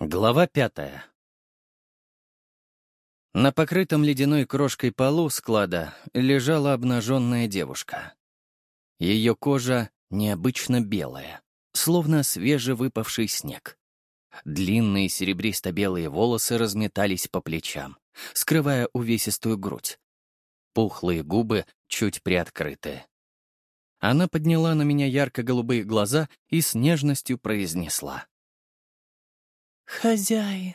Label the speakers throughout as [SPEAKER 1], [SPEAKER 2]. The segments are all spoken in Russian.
[SPEAKER 1] Глава пятая. На покрытом ледяной крошкой полу склада лежала обнаженная девушка. Ее кожа необычно белая, словно свежевыпавший снег. Длинные серебристо-белые волосы разметались по плечам, скрывая увесистую грудь. Пухлые губы чуть приоткрыты. Она подняла на меня ярко-голубые глаза и с нежностью произнесла.
[SPEAKER 2] «Хозяин».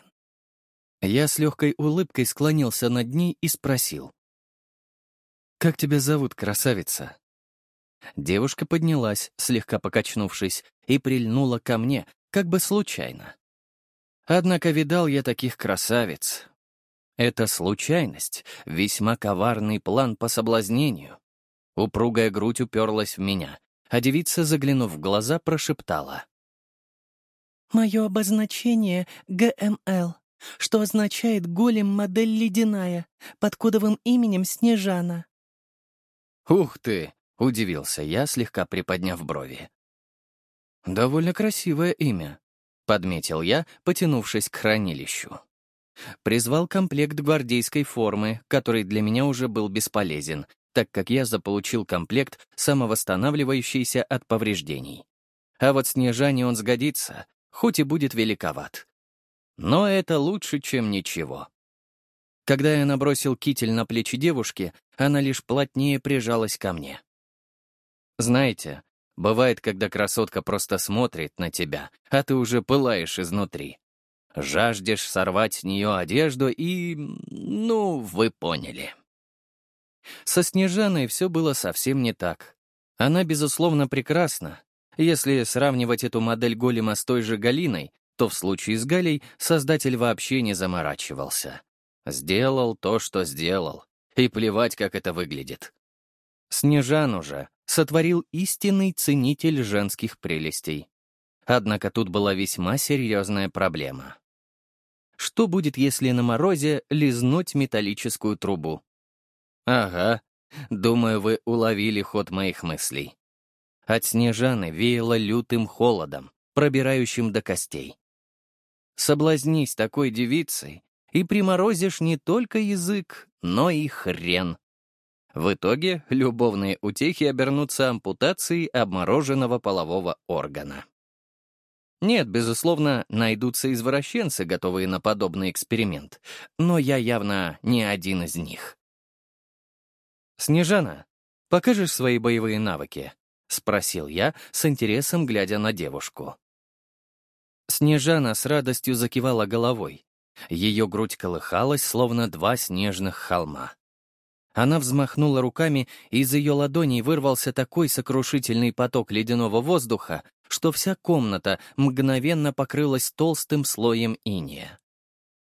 [SPEAKER 1] Я с легкой улыбкой склонился над ней и спросил. «Как тебя зовут, красавица?» Девушка поднялась, слегка покачнувшись, и прильнула ко мне, как бы случайно. Однако видал я таких красавиц. Это случайность, весьма коварный план по соблазнению. Упругая грудь уперлась в меня, а девица, заглянув в глаза, прошептала.
[SPEAKER 2] Мое обозначение — ГМЛ, что означает «голем-модель ледяная», под кодовым именем Снежана.
[SPEAKER 1] «Ух ты!» — удивился я, слегка приподняв брови. «Довольно красивое имя», — подметил я, потянувшись к хранилищу. Призвал комплект гвардейской формы, который для меня уже был бесполезен, так как я заполучил комплект, самовосстанавливающийся от повреждений. А вот Снежане он сгодится, хоть и будет великоват. Но это лучше, чем ничего. Когда я набросил китель на плечи девушки, она лишь плотнее прижалась ко мне. Знаете, бывает, когда красотка просто смотрит на тебя, а ты уже пылаешь изнутри. Жаждешь сорвать с нее одежду и... ну, вы поняли. Со Снежаной все было совсем не так. Она, безусловно, прекрасна, если сравнивать эту модель голема с той же Галиной, то в случае с Галей создатель вообще не заморачивался. Сделал то, что сделал, и плевать, как это выглядит. Снежану же сотворил истинный ценитель женских прелестей. Однако тут была весьма серьезная проблема. Что будет, если на морозе лизнуть металлическую трубу? Ага, думаю, вы уловили ход моих мыслей. От Снежаны веяло лютым холодом, пробирающим до костей. Соблазнись такой девицей, и приморозишь не только язык, но и хрен. В итоге любовные утехи обернутся ампутацией обмороженного полового органа. Нет, безусловно, найдутся извращенцы, готовые на подобный эксперимент, но я явно не один из них. «Снежана, покажешь свои боевые навыки?» — спросил я, с интересом глядя на девушку. Снежана с радостью закивала головой. Ее грудь колыхалась, словно два снежных холма. Она взмахнула руками, и из ее ладоней вырвался такой сокрушительный поток ледяного воздуха, что вся комната мгновенно покрылась толстым слоем иния.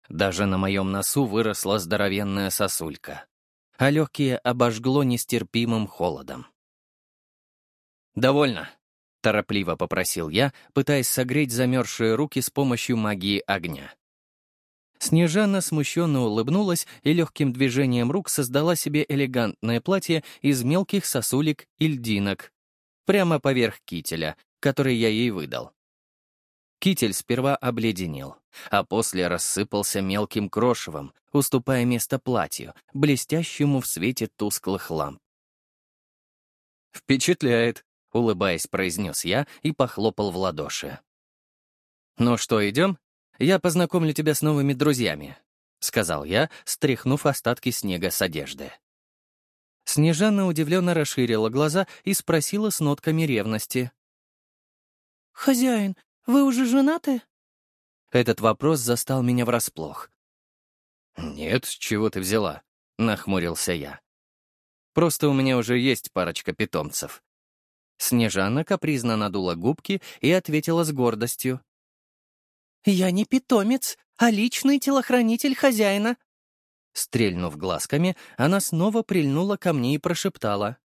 [SPEAKER 1] Даже на моем носу выросла здоровенная сосулька, а легкие обожгло нестерпимым холодом. «Довольно», — торопливо попросил я, пытаясь согреть замерзшие руки с помощью магии огня. Снежана смущенно улыбнулась и легким движением рук создала себе элегантное платье из мелких сосулек и льдинок, прямо поверх кителя, который я ей выдал. Китель сперва обледенел, а после рассыпался мелким крошевом, уступая место платью, блестящему в свете тусклых ламп. «Впечатляет», — улыбаясь, произнес я и похлопал в ладоши. «Ну что, идем? Я познакомлю тебя с новыми друзьями», — сказал я, стряхнув остатки снега с одежды. Снежана удивленно расширила глаза и спросила с нотками ревности.
[SPEAKER 2] «Хозяин, вы уже женаты?»
[SPEAKER 1] Этот вопрос застал меня врасплох. «Нет, чего ты взяла?» — нахмурился я. «Просто у меня уже есть парочка питомцев. Снежана капризно надула губки и ответила с гордостью.
[SPEAKER 2] «Я не питомец, а личный телохранитель хозяина».
[SPEAKER 1] Стрельнув глазками, она снова прильнула ко мне и прошептала.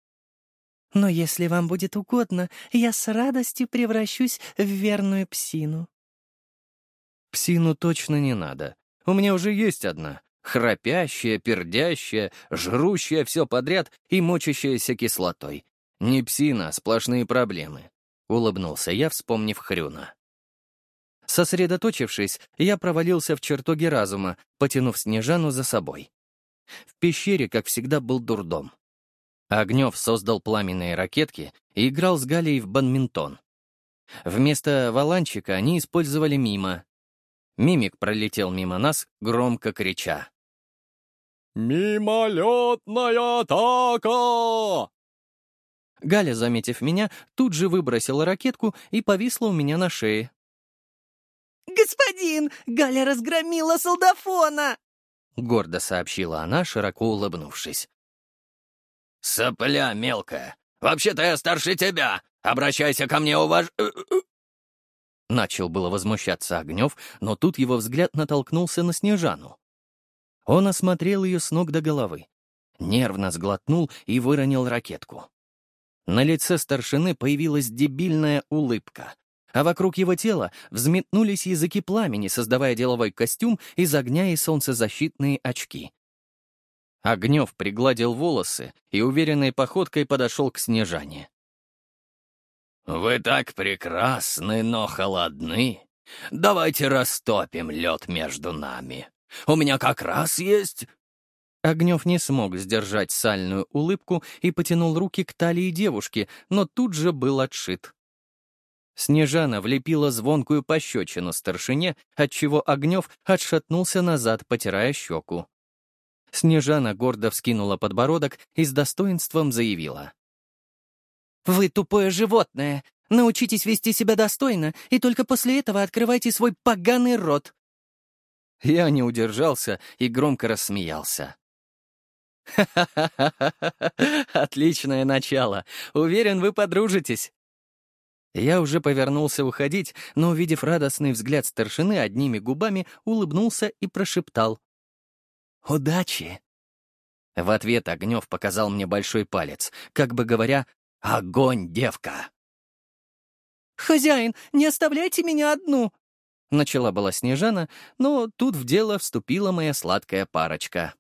[SPEAKER 2] «Но если вам будет угодно, я с радостью превращусь в верную псину».
[SPEAKER 1] «Псину точно не надо. У меня уже есть одна. Храпящая, пердящая, жрущая все подряд и мочащаяся кислотой. Не псина, сплошные проблемы», — улыбнулся я, вспомнив Хрюна. Сосредоточившись, я провалился в чертоге разума, потянув Снежану за собой. В пещере, как всегда, был дурдом. Огнев создал пламенные ракетки и играл с Галей в бадминтон. Вместо валанчика они использовали мимо. Мимик пролетел мимо нас, громко крича.
[SPEAKER 3] «Мимолетная атака!»
[SPEAKER 1] Галя, заметив меня, тут же выбросила ракетку и повисла у меня на шее.
[SPEAKER 2] «Господин, Галя разгромила солдафона!»
[SPEAKER 1] — гордо сообщила она, широко улыбнувшись.
[SPEAKER 3] «Сопля мелкая! Вообще-то я старше тебя! Обращайся ко мне, уваж...» э, э, э.
[SPEAKER 1] Начал было возмущаться Огнев, но тут его взгляд натолкнулся на Снежану. Он осмотрел ее с ног до головы, нервно сглотнул и выронил ракетку. На лице старшины появилась дебильная улыбка, а вокруг его тела взметнулись языки пламени, создавая деловой костюм из огня и солнцезащитные очки. Огнев пригладил волосы и уверенной походкой подошел к Снежане.
[SPEAKER 3] «Вы так прекрасны, но холодны. Давайте растопим лед между нами. У меня как раз есть...»
[SPEAKER 1] Огнев не смог сдержать сальную улыбку и потянул руки к талии девушки, но тут же был отшит. Снежана влепила звонкую пощечину старшине, отчего Огнев отшатнулся назад, потирая щеку. Снежана гордо вскинула подбородок и с достоинством заявила.
[SPEAKER 2] «Вы тупое животное! Научитесь вести себя достойно, и только после этого открывайте свой поганый рот!»
[SPEAKER 1] Я не удержался и громко рассмеялся. «Ха-ха-ха! Отличное начало! Уверен, вы подружитесь!» Я уже повернулся уходить, но, увидев радостный взгляд старшины, одними губами улыбнулся и прошептал. «Удачи!» В ответ Огнев показал мне большой палец, как бы говоря «Огонь, девка!»
[SPEAKER 2] «Хозяин, не оставляйте меня одну!»
[SPEAKER 1] Начала была Снежана, но тут в дело вступила моя сладкая парочка.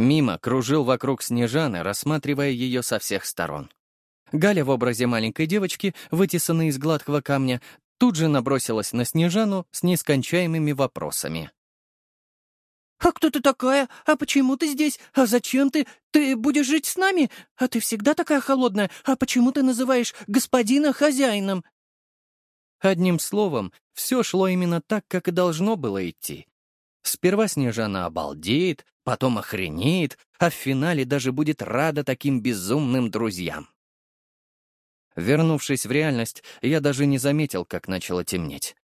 [SPEAKER 1] Мимо кружил вокруг Снежаны, рассматривая ее со всех сторон. Галя в образе маленькой девочки, вытесанной из гладкого камня, тут же набросилась на Снежану с нескончаемыми вопросами.
[SPEAKER 2] «А кто ты такая? А почему ты здесь? А зачем ты? Ты будешь жить с нами? А ты всегда такая холодная? А почему ты называешь господина хозяином?»
[SPEAKER 1] Одним словом, все шло именно так, как и должно было идти. Сперва Снежана обалдеет, потом охренеет, а в финале даже будет рада таким безумным друзьям. Вернувшись в реальность, я даже не заметил, как начало темнеть.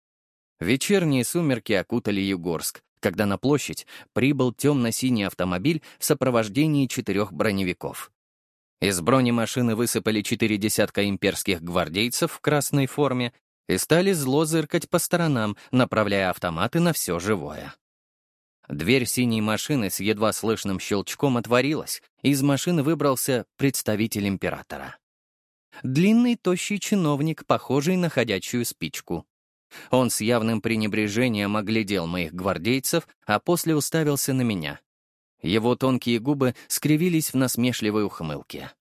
[SPEAKER 1] Вечерние сумерки окутали Югорск, когда на площадь прибыл темно-синий автомобиль в сопровождении четырех броневиков. Из бронемашины высыпали четыре десятка имперских гвардейцев в красной форме и стали зло зыркать по сторонам, направляя автоматы на все живое. Дверь синей машины с едва слышным щелчком отворилась, и из машины выбрался представитель императора. Длинный, тощий чиновник, похожий на ходячую спичку. Он с явным пренебрежением оглядел моих гвардейцев, а после уставился на меня. Его тонкие губы скривились в насмешливой ухмылке.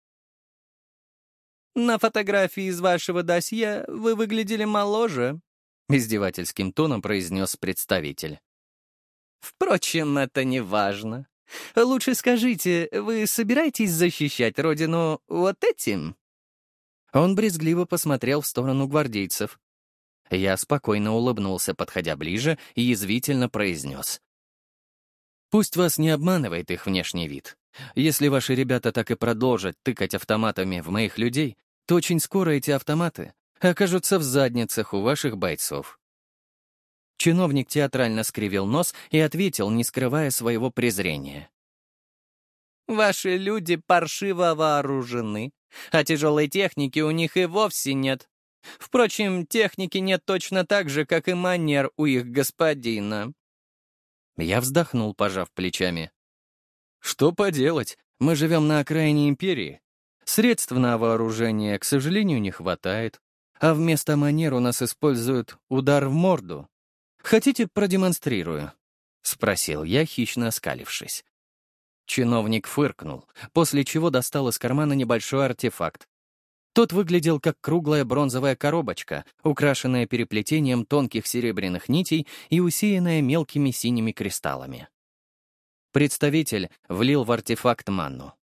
[SPEAKER 2] «На фотографии из вашего досье вы выглядели моложе», — издевательским тоном произнес представитель. «Впрочем, это не важно. Лучше скажите, вы собираетесь защищать родину вот этим?»
[SPEAKER 1] Он брезгливо посмотрел в сторону гвардейцев. Я спокойно улыбнулся, подходя ближе, и язвительно произнес. «Пусть вас не обманывает их внешний вид. Если ваши ребята так и продолжат тыкать автоматами в моих людей, то очень скоро эти автоматы окажутся в задницах у ваших бойцов». Чиновник театрально скривил нос и ответил, не скрывая своего презрения.
[SPEAKER 2] «Ваши люди паршиво вооружены, а тяжелой техники у них и вовсе нет. Впрочем, техники нет точно так же, как и манер у их господина».
[SPEAKER 1] Я вздохнул, пожав плечами. «Что поделать? Мы живем на окраине империи. Средств на вооружение, к сожалению, не хватает. А вместо манер у нас используют удар в морду. Хотите, продемонстрирую?» — спросил я, хищно оскалившись. Чиновник фыркнул, после чего достал из кармана небольшой артефакт. Тот выглядел как круглая бронзовая коробочка, украшенная переплетением тонких серебряных нитей и усеянная мелкими синими кристаллами. Представитель влил в артефакт манну.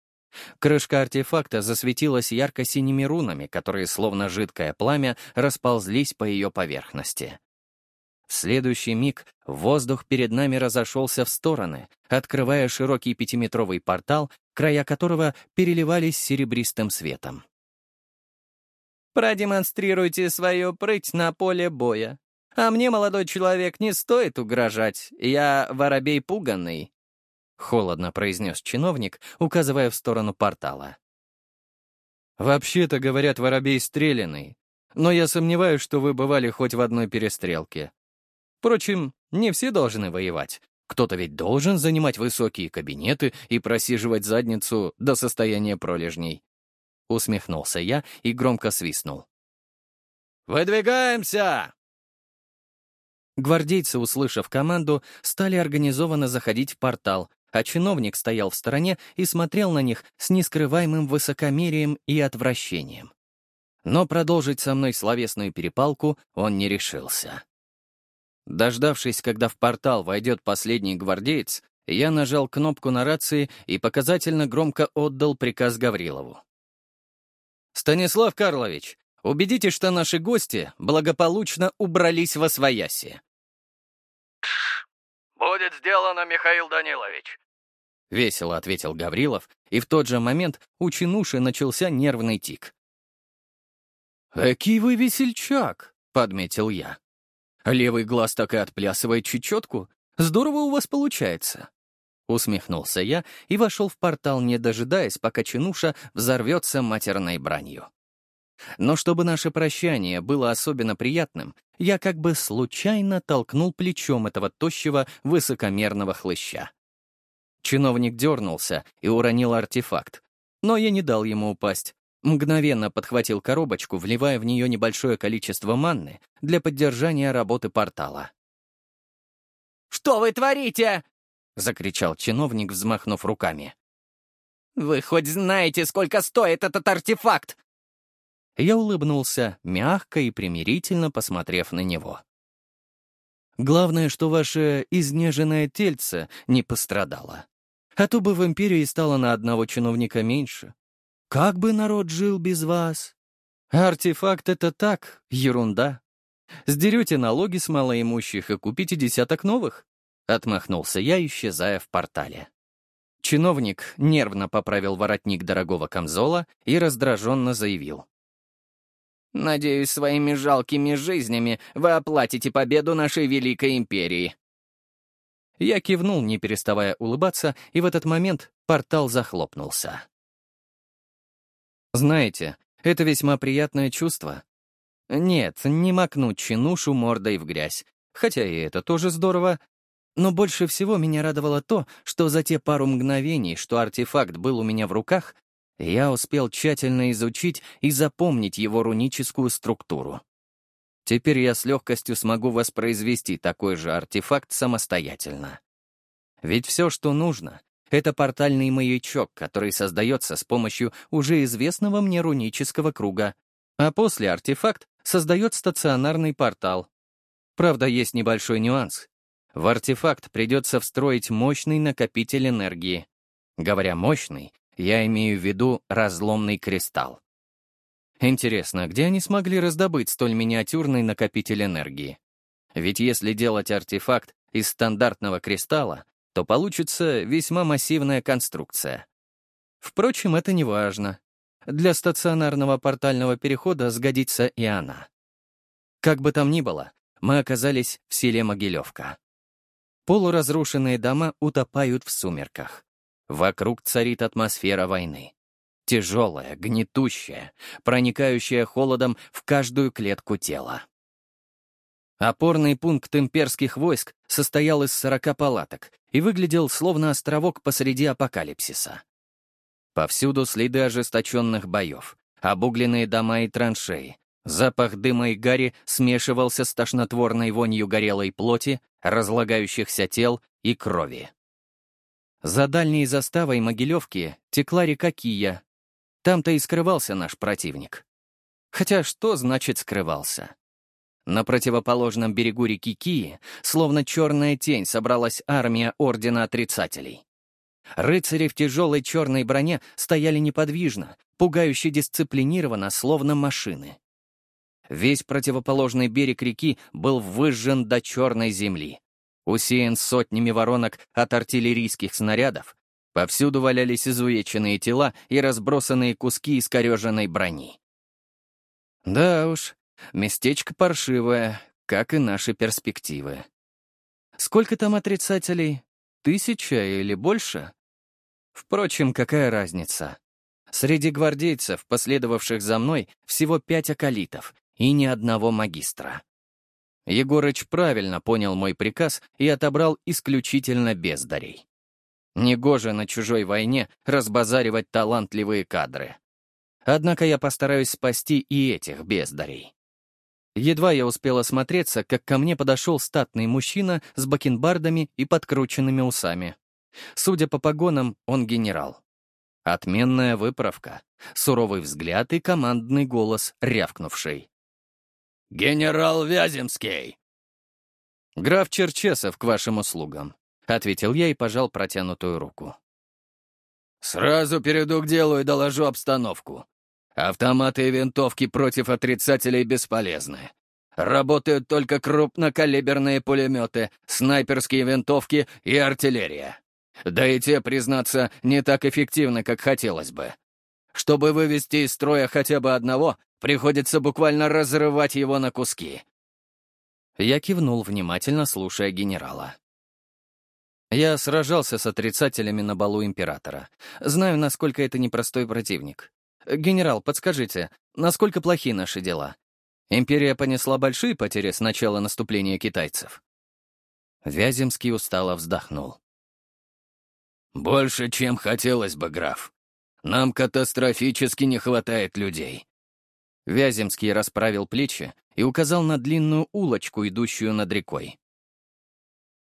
[SPEAKER 1] Крышка артефакта засветилась ярко-синими рунами, которые, словно жидкое пламя, расползлись по ее поверхности. В следующий миг воздух перед нами разошелся в стороны, открывая широкий пятиметровый портал, края которого переливались серебристым светом.
[SPEAKER 2] «Продемонстрируйте свою прыть на поле боя. А мне, молодой человек, не стоит угрожать. Я воробей пуганный», — холодно произнес чиновник, указывая в сторону портала.
[SPEAKER 1] «Вообще-то, говорят, воробей стреляный, но я сомневаюсь, что вы бывали хоть в одной перестрелке», Впрочем, не все должны воевать. Кто-то ведь должен занимать высокие кабинеты и просиживать задницу до состояния пролежней. Усмехнулся я и громко свистнул.
[SPEAKER 3] «Выдвигаемся!»
[SPEAKER 1] Гвардейцы, услышав команду, стали организованно заходить в портал, а чиновник стоял в стороне и смотрел на них с нескрываемым высокомерием и отвращением. Но продолжить со мной словесную перепалку он не решился. Дождавшись, когда в портал войдет последний гвардеец, я нажал кнопку на рации и показательно громко отдал приказ Гаврилову. «Станислав Карлович, убедите, что наши гости благополучно убрались во свояси».
[SPEAKER 3] «Будет сделано, Михаил Данилович», —
[SPEAKER 1] весело ответил Гаврилов, и в тот же момент у Чинуши начался нервный тик. «Экий вы весельчак», — подметил я. Левый глаз так и отплясывает чечетку. Здорово у вас получается. Усмехнулся я и вошел в портал, не дожидаясь, пока чинуша взорвется матерной бранью. Но чтобы наше прощание было особенно приятным, я как бы случайно толкнул плечом этого тощего, высокомерного хлыща. Чиновник дернулся и уронил артефакт, но я не дал ему упасть, Мгновенно подхватил коробочку, вливая в нее небольшое количество манны для поддержания работы портала.
[SPEAKER 2] «Что вы творите?»
[SPEAKER 1] — закричал чиновник, взмахнув руками.
[SPEAKER 2] «Вы хоть знаете, сколько стоит этот артефакт?»
[SPEAKER 1] Я улыбнулся, мягко и примирительно посмотрев на него. «Главное, что ваше изнеженное тельце не пострадало. А то бы в империи стало на одного чиновника меньше, как бы народ жил без вас? Артефакт — это так, ерунда. Сдерете налоги с малоимущих и купите десяток новых. Отмахнулся я, исчезая в портале. Чиновник нервно поправил воротник дорогого камзола и раздраженно заявил.
[SPEAKER 2] «Надеюсь, своими жалкими жизнями вы оплатите победу нашей великой империи».
[SPEAKER 1] Я кивнул, не переставая улыбаться, и в этот момент портал захлопнулся. Знаете, это весьма приятное чувство. Нет, не макнуть чинушу мордой в грязь, хотя и это тоже здорово. Но больше всего меня радовало то, что за те пару мгновений, что артефакт был у меня в руках, я успел тщательно изучить и запомнить его руническую структуру. Теперь я с легкостью смогу воспроизвести такой же артефакт самостоятельно. Ведь все, что нужно, это портальный маячок, который создается с помощью уже известного мне рунического круга. А после артефакт создает стационарный портал. Правда, есть небольшой нюанс. В артефакт придется встроить мощный накопитель энергии. Говоря «мощный», я имею в виду разломный кристалл. Интересно, где они смогли раздобыть столь миниатюрный накопитель энергии? Ведь если делать артефакт из стандартного кристалла, то получится весьма массивная конструкция. Впрочем, это не важно. Для стационарного портального перехода сгодится и она. Как бы там ни было, мы оказались в селе Могилевка. Полуразрушенные дома утопают в сумерках. Вокруг царит атмосфера войны. Тяжелая, гнетущая, проникающая холодом в каждую клетку тела. Опорный пункт имперских войск состоял из 40 палаток и выглядел словно островок посреди апокалипсиса. Повсюду следы ожесточенных боев, обугленные дома и траншеи. Запах дыма и гари смешивался с тошнотворной вонью горелой плоти, разлагающихся тел и крови. За дальней заставой Могилевки текла река Кия. Там-то и скрывался наш противник. Хотя что значит скрывался? На противоположном берегу реки Кии, словно черная тень, собралась армия Ордена Отрицателей. Рыцари в тяжелой черной броне стояли неподвижно, пугающе дисциплинированно, словно машины. Весь противоположный берег реки был выжжен до черной земли. Усеян сотнями воронок от артиллерийских снарядов, повсюду валялись изувеченные тела и разбросанные куски искореженной брони. Да уж, местечко паршивое, как и наши перспективы. Сколько там отрицателей? Тысяча или больше? Впрочем, какая разница? Среди гвардейцев, последовавших за мной, всего пять околитов и ни одного магистра. Егорыч правильно понял мой приказ и отобрал исключительно бездарей. Негоже на чужой войне разбазаривать талантливые кадры. Однако я постараюсь спасти и этих бездарей. Едва я успел осмотреться, как ко мне подошел статный мужчина с бакенбардами и подкрученными усами. Судя по погонам, он генерал. Отменная выправка, суровый взгляд и командный голос, рявкнувший.
[SPEAKER 3] «Генерал Вяземский!»
[SPEAKER 1] «Граф Черчесов к вашим услугам», — ответил я и пожал протянутую руку.
[SPEAKER 3] «Сразу перейду к делу и доложу обстановку. Автоматы и винтовки против отрицателей бесполезны. Работают только крупнокалиберные пулеметы, снайперские винтовки и артиллерия. Да и те, признаться, не так эффективны, как хотелось бы. Чтобы вывести из строя хотя бы одного, приходится буквально разрывать его на куски.
[SPEAKER 1] Я кивнул, внимательно слушая генерала. Я сражался с отрицателями на балу императора. Знаю, насколько это непростой противник. Генерал, подскажите, насколько плохи наши дела? Империя понесла большие потери с начала наступления китайцев. Вяземский устало вздохнул.
[SPEAKER 3] «Больше, чем хотелось бы, граф. Нам катастрофически не хватает людей».
[SPEAKER 1] Вяземский расправил плечи и указал на длинную улочку, идущую над рекой.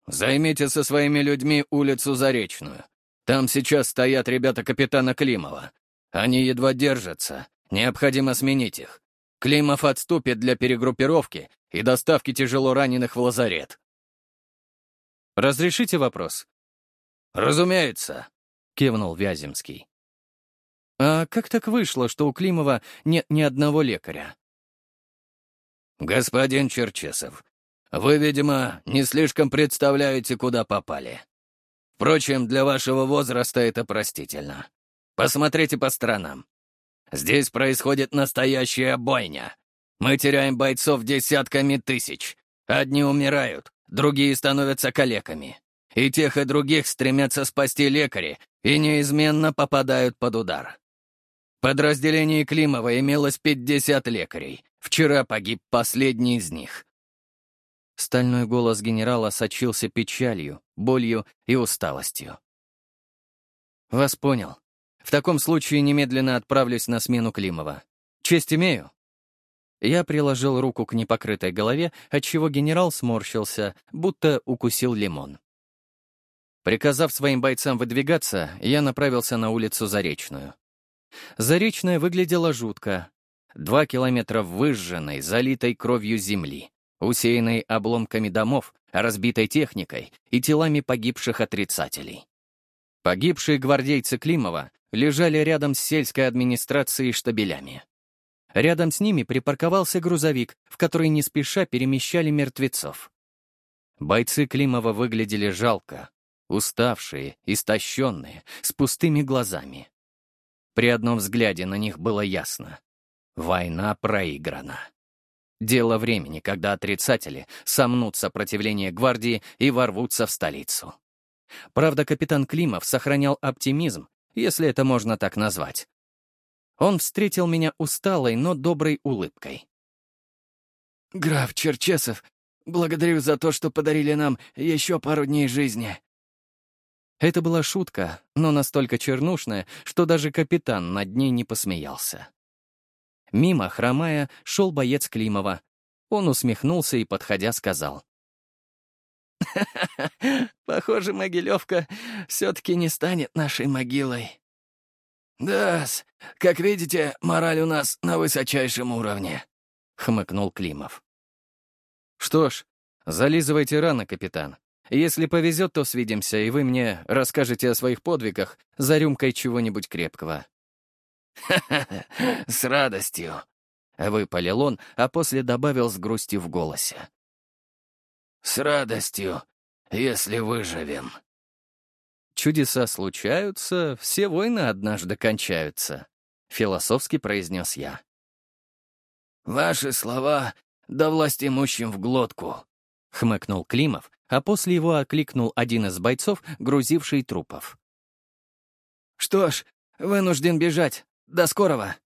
[SPEAKER 3] «Займите со своими людьми улицу Заречную. Там сейчас стоят ребята капитана Климова. Они едва держатся. Необходимо сменить их. Климов отступит для перегруппировки и доставки тяжело раненых в лазарет».
[SPEAKER 1] «Разрешите вопрос?»
[SPEAKER 3] «Разумеется», — кивнул Вяземский.
[SPEAKER 1] «А как так вышло, что у Климова нет ни одного лекаря?»
[SPEAKER 3] «Господин Черчесов, вы, видимо, не слишком представляете, куда попали. Впрочем, для вашего возраста это простительно. Посмотрите по сторонам. Здесь происходит настоящая бойня. Мы теряем бойцов десятками тысяч. Одни умирают, другие становятся калеками. И тех, и других стремятся спасти лекари и неизменно попадают под удар. В подразделении Климова имелось 50 лекарей. Вчера погиб последний из них.
[SPEAKER 1] Стальной голос генерала сочился печалью, болью и усталостью. «Вас понял. В таком случае немедленно отправлюсь на смену Климова. Честь имею». Я приложил руку к непокрытой голове, отчего генерал сморщился, будто укусил лимон. Приказав своим бойцам выдвигаться, я направился на улицу Заречную. Заречная выглядела жутко. Два километра выжженной, залитой кровью земли, усеянной обломками домов, разбитой техникой и телами погибших отрицателей. Погибшие гвардейцы Климова лежали рядом с сельской администрацией штабелями. Рядом с ними припарковался грузовик, в который не спеша перемещали мертвецов. Бойцы Климова выглядели жалко, уставшие, истощенные, с пустыми глазами. При одном взгляде на них было ясно — война проиграна. Дело времени, когда отрицатели сомнут сопротивление гвардии и ворвутся в столицу. Правда, капитан Климов сохранял оптимизм, если это можно так назвать. Он встретил меня усталой, но доброй улыбкой.
[SPEAKER 2] «Граф Черчесов, благодарю за то, что подарили нам еще пару дней жизни»,
[SPEAKER 1] это была шутка, но настолько чернушная, что даже капитан над ней не посмеялся. Мимо, хромая, шел боец Климова. Он усмехнулся и, подходя, сказал.
[SPEAKER 2] «Похоже, Могилевка все-таки не станет нашей могилой».
[SPEAKER 3] да как видите, мораль у нас на высочайшем уровне», — хмыкнул Климов.
[SPEAKER 1] «Что ж, зализывайте рано, капитан. Если повезет, то свидимся, и вы мне расскажете о своих подвигах за рюмкой чего-нибудь крепкого».
[SPEAKER 3] «Ха-ха-ха, с радостью», — выпалил он, а после добавил с грустью в голосе. «С радостью, если выживем».
[SPEAKER 1] «Чудеса случаются, все войны однажды кончаются», — философски произнес я.
[SPEAKER 3] «Ваши слова да власть имущим в глотку», —
[SPEAKER 1] хмыкнул Климов, а после его окликнул один из бойцов, грузивший трупов.
[SPEAKER 2] «Что ж, вынужден бежать. До скорого!»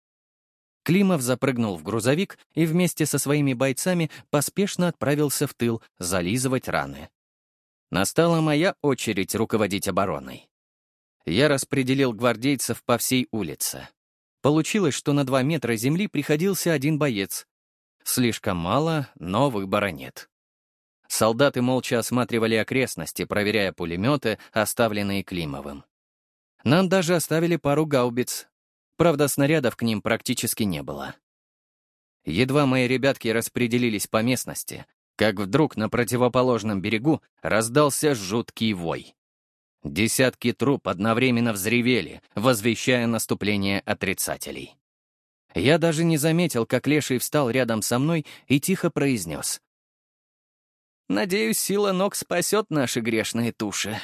[SPEAKER 1] Климов запрыгнул в грузовик и вместе со своими бойцами поспешно отправился в тыл зализывать раны. Настала моя очередь руководить обороной. Я распределил гвардейцев по всей улице. Получилось, что на два метра земли приходился один боец. Слишком мало, но выбора нет. Солдаты молча осматривали окрестности, проверяя пулеметы, оставленные Климовым. Нам даже оставили пару гаубиц, Правда, снарядов к ним практически не было. Едва мои ребятки распределились по местности, как вдруг на противоположном берегу раздался жуткий вой. Десятки труп одновременно взревели, возвещая наступление отрицателей. Я даже не заметил, как Леший встал рядом со мной и тихо произнес. «Надеюсь, сила ног спасет наши грешные туши».